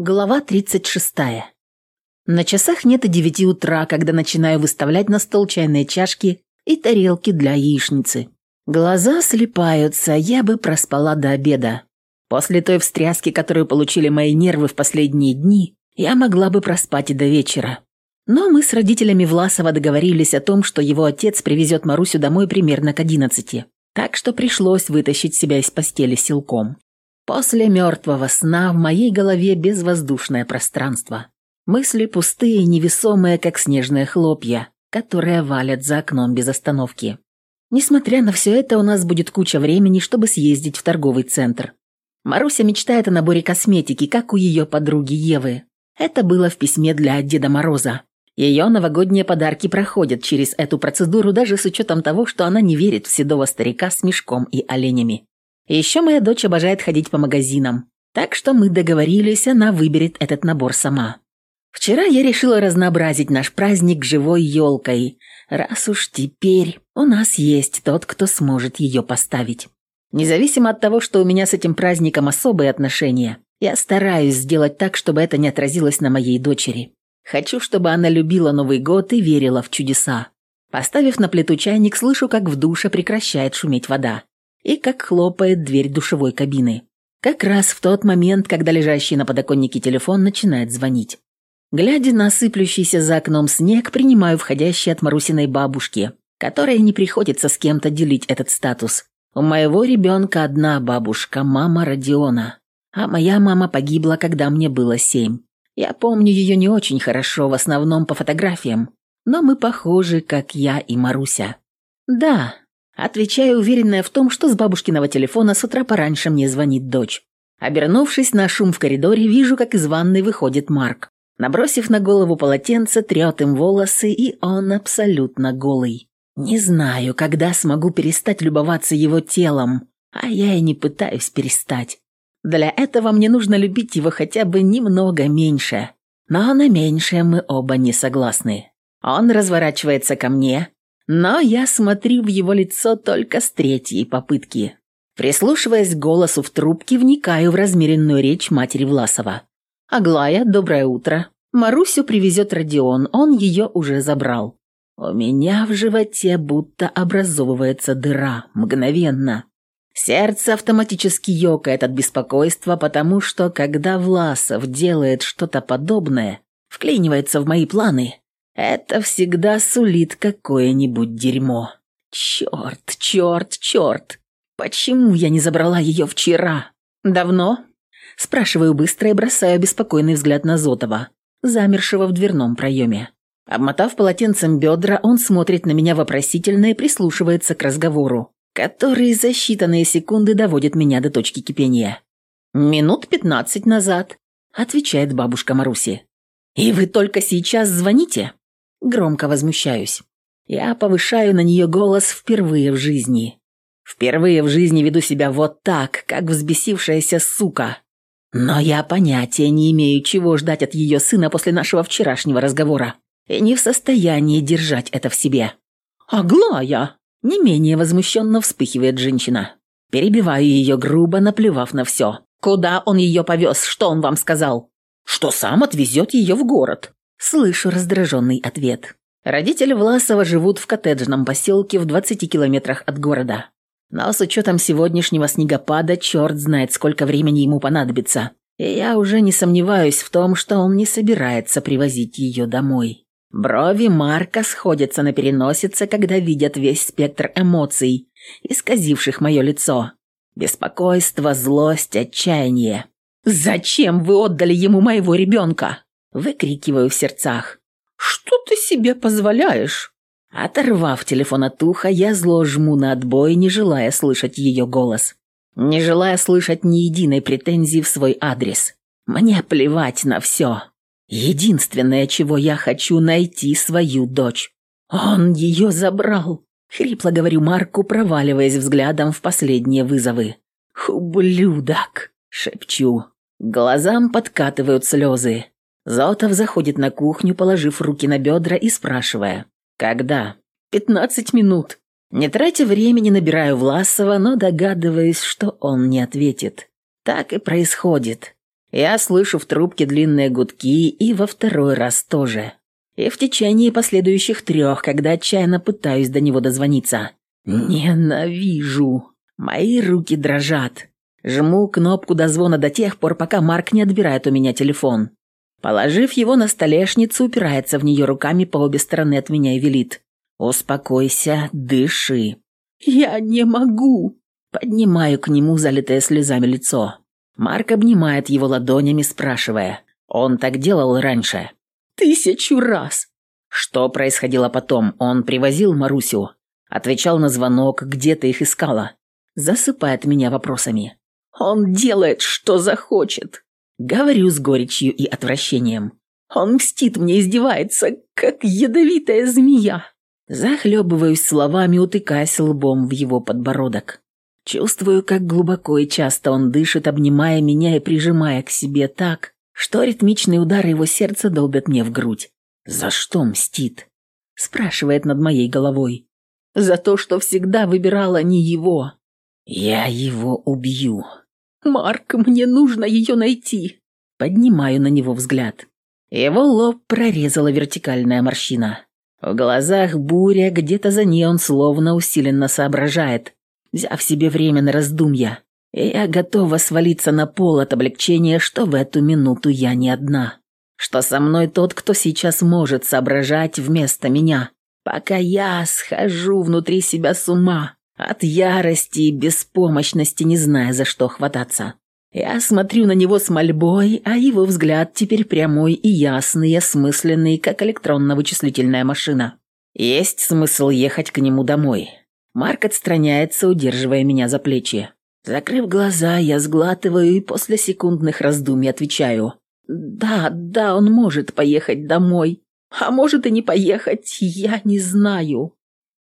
Глава 36. На часах нет и девяти утра, когда начинаю выставлять на стол чайные чашки и тарелки для яичницы. Глаза слепаются, я бы проспала до обеда. После той встряски, которую получили мои нервы в последние дни, я могла бы проспать и до вечера. Но мы с родителями Власова договорились о том, что его отец привезет Марусю домой примерно к одиннадцати. Так что пришлось вытащить себя из постели силком. После мертвого сна в моей голове безвоздушное пространство. Мысли пустые, невесомые, как снежные хлопья, которые валят за окном без остановки. Несмотря на все это, у нас будет куча времени, чтобы съездить в торговый центр. Маруся мечтает о наборе косметики, как у ее подруги Евы. Это было в письме для Деда Мороза. Ее новогодние подарки проходят через эту процедуру даже с учетом того, что она не верит в седого старика с мешком и оленями. Еще моя дочь обожает ходить по магазинам, так что мы договорились, она выберет этот набор сама. Вчера я решила разнообразить наш праздник живой елкой, раз уж теперь у нас есть тот, кто сможет ее поставить. Независимо от того, что у меня с этим праздником особые отношения, я стараюсь сделать так, чтобы это не отразилось на моей дочери. Хочу, чтобы она любила Новый год и верила в чудеса. Поставив на плиту чайник, слышу, как в душе прекращает шуметь вода и как хлопает дверь душевой кабины. Как раз в тот момент, когда лежащий на подоконнике телефон начинает звонить. Глядя на сыплющийся за окном снег, принимаю входящий от Марусиной бабушки, которой не приходится с кем-то делить этот статус. У моего ребенка одна бабушка, мама Родиона. А моя мама погибла, когда мне было семь. Я помню ее не очень хорошо, в основном по фотографиям. Но мы похожи, как я и Маруся. Да, Отвечаю, уверенная в том, что с бабушкиного телефона с утра пораньше мне звонит дочь. Обернувшись на шум в коридоре, вижу, как из ванной выходит Марк. Набросив на голову полотенце, трет им волосы, и он абсолютно голый. Не знаю, когда смогу перестать любоваться его телом, а я и не пытаюсь перестать. Для этого мне нужно любить его хотя бы немного меньше. Но на меньшее мы оба не согласны. Он разворачивается ко мне, но я смотрю в его лицо только с третьей попытки. Прислушиваясь к голосу в трубке, вникаю в размеренную речь матери Власова. «Аглая, доброе утро. Марусю привезет Родион, он ее уже забрал. У меня в животе будто образовывается дыра, мгновенно. Сердце автоматически ёкает от беспокойства, потому что, когда Власов делает что-то подобное, вклинивается в мои планы, это всегда сулит какое-нибудь дерьмо. Черт, черт, черт. Почему я не забрала ее вчера? Давно? Спрашиваю быстро и бросаю беспокойный взгляд на Зотова, замершего в дверном проеме. Обмотав полотенцем бедра, он смотрит на меня вопросительно и прислушивается к разговору, который за считанные секунды доводит меня до точки кипения. «Минут пятнадцать назад», — отвечает бабушка Маруси. «И вы только сейчас звоните?» Громко возмущаюсь. Я повышаю на нее голос впервые в жизни. Впервые в жизни веду себя вот так, как взбесившаяся сука. Но я понятия не имею, чего ждать от ее сына после нашего вчерашнего разговора. И не в состоянии держать это в себе. «Аглая!» – не менее возмущенно вспыхивает женщина. Перебиваю ее грубо, наплевав на все. «Куда он ее повез? Что он вам сказал?» «Что сам отвезет ее в город». Слышу раздраженный ответ. Родители Власова живут в коттеджном поселке в 20 километрах от города. Но с учетом сегодняшнего снегопада, черт знает, сколько времени ему понадобится. И я уже не сомневаюсь в том, что он не собирается привозить ее домой. Брови Марка сходятся на переносице, когда видят весь спектр эмоций, исказивших мое лицо. Беспокойство, злость, отчаяние. «Зачем вы отдали ему моего ребенка?» Выкрикиваю в сердцах. «Что ты себе позволяешь?» Оторвав телефон от уха, я зло жму на отбой, не желая слышать ее голос. Не желая слышать ни единой претензии в свой адрес. Мне плевать на все. Единственное, чего я хочу, найти свою дочь. Он ее забрал. Хрипло говорю Марку, проваливаясь взглядом в последние вызовы. «Ублюдок!» — шепчу. Глазам подкатывают слезы. Золотов заходит на кухню, положив руки на бедра и спрашивая. «Когда?» «Пятнадцать минут». Не тратя времени, набираю Власова, но догадываюсь, что он не ответит. Так и происходит. Я слышу в трубке длинные гудки и во второй раз тоже. И в течение последующих трех, когда отчаянно пытаюсь до него дозвониться. Ненавижу. Мои руки дрожат. Жму кнопку дозвона до тех пор, пока Марк не отбирает у меня телефон. Положив его на столешницу, упирается в нее руками по обе стороны от меня и велит. «Успокойся, дыши». «Я не могу». Поднимаю к нему залитое слезами лицо. Марк обнимает его ладонями, спрашивая. Он так делал раньше. «Тысячу раз». Что происходило потом? Он привозил Марусю. Отвечал на звонок, где ты их искала. Засыпает меня вопросами. Он делает, что захочет. Говорю с горечью и отвращением. Он мстит мне, издевается, как ядовитая змея. Захлебываюсь словами, утыкаясь лбом в его подбородок. Чувствую, как глубоко и часто он дышит, обнимая меня и прижимая к себе так, что ритмичные удары его сердца долбят мне в грудь. «За что мстит?» – спрашивает над моей головой. «За то, что всегда выбирала не его». «Я его убью». «Марк, мне нужно ее найти». Поднимаю на него взгляд. Его лоб прорезала вертикальная морщина. В глазах буря, где-то за ней он словно усиленно соображает, взяв себе время на раздумья. Я готова свалиться на пол от облегчения, что в эту минуту я не одна. Что со мной тот, кто сейчас может соображать вместо меня. Пока я схожу внутри себя с ума, от ярости и беспомощности, не зная, за что хвататься. Я смотрю на него с мольбой, а его взгляд теперь прямой и ясный, осмысленный, как электронно-вычислительная машина. Есть смысл ехать к нему домой. Марк отстраняется, удерживая меня за плечи. Закрыв глаза, я сглатываю и после секундных раздумий отвечаю. «Да, да, он может поехать домой. А может и не поехать, я не знаю».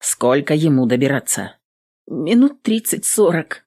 «Сколько ему добираться?» «Минут тридцать-сорок.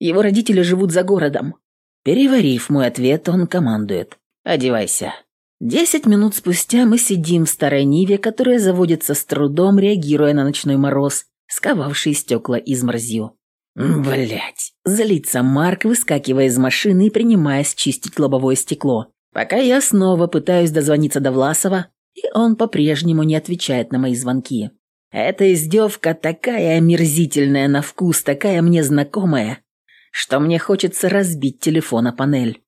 Его родители живут за городом. Переварив мой ответ, он командует. «Одевайся». Десять минут спустя мы сидим в старой Ниве, которая заводится с трудом, реагируя на ночной мороз, сковавший стекла изморзью. Блять, злится Марк, выскакивая из машины и принимаясь чистить лобовое стекло. Пока я снова пытаюсь дозвониться до Власова, и он по-прежнему не отвечает на мои звонки. Эта издевка такая омерзительная на вкус, такая мне знакомая, что мне хочется разбить телефон о панель.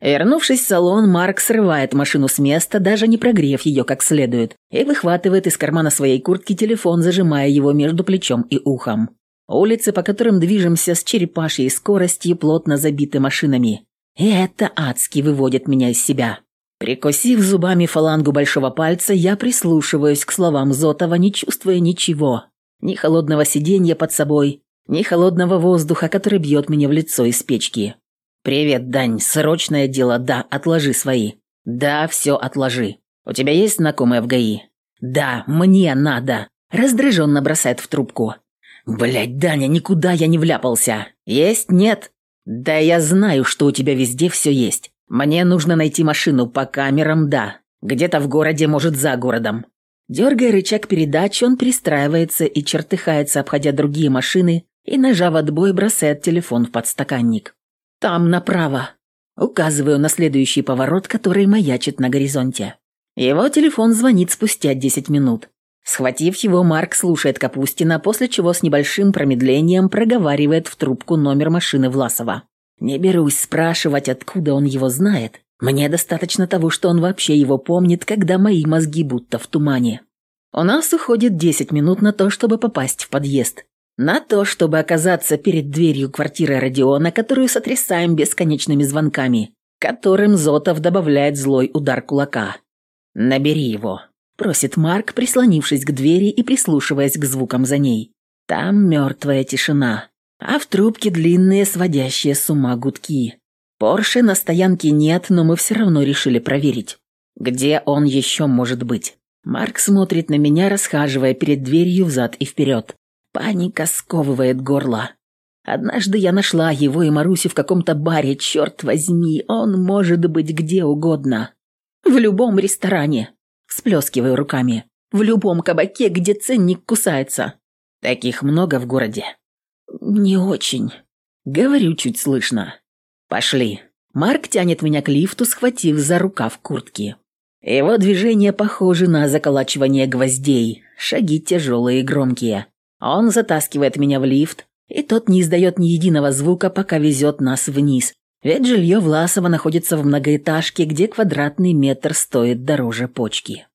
Вернувшись в салон, Марк срывает машину с места, даже не прогрев ее как следует, и выхватывает из кармана своей куртки телефон, зажимая его между плечом и ухом. Улицы, по которым движемся с черепашьей скоростью, плотно забиты машинами. И это адски выводит меня из себя. Прикусив зубами фалангу большого пальца, я прислушиваюсь к словам Зотова, не чувствуя ничего. Ни холодного сиденья под собой, ни холодного воздуха, который бьет мне в лицо из печки. «Привет, Дань, срочное дело, да, отложи свои». «Да, все отложи. У тебя есть знакомые в ГАИ?» «Да, мне надо». Раздраженно бросает в трубку. «Блядь, Даня, никуда я не вляпался. Есть? Нет?» «Да я знаю, что у тебя везде все есть. Мне нужно найти машину по камерам, да. Где-то в городе, может, за городом». Дергая рычаг передач, он пристраивается и чертыхается, обходя другие машины, и, нажав отбой, бросает телефон в подстаканник. «Там направо». Указываю на следующий поворот, который маячит на горизонте. Его телефон звонит спустя 10 минут. Схватив его, Марк слушает Капустина, после чего с небольшим промедлением проговаривает в трубку номер машины Власова. Не берусь спрашивать, откуда он его знает. Мне достаточно того, что он вообще его помнит, когда мои мозги будто в тумане. У нас уходит 10 минут на то, чтобы попасть в подъезд. На то, чтобы оказаться перед дверью квартиры Родиона, которую сотрясаем бесконечными звонками, которым Зотов добавляет злой удар кулака. «Набери его», – просит Марк, прислонившись к двери и прислушиваясь к звукам за ней. Там мертвая тишина, а в трубке длинные сводящие с ума гудки. Порше на стоянке нет, но мы все равно решили проверить. Где он еще может быть? Марк смотрит на меня, расхаживая перед дверью взад и вперед. Паника сковывает горло. Однажды я нашла его и Марусю в каком-то баре, черт возьми, он может быть где угодно. В любом ресторане. Всплескиваю руками. В любом кабаке, где ценник кусается. Таких много в городе. Не очень. Говорю чуть слышно. Пошли. Марк тянет меня к лифту, схватив за рукав куртки. Его движения похожи на заколачивание гвоздей, шаги тяжелые и громкие. Он затаскивает меня в лифт, и тот не издает ни единого звука, пока везет нас вниз. Ведь жилье Власова находится в многоэтажке, где квадратный метр стоит дороже почки.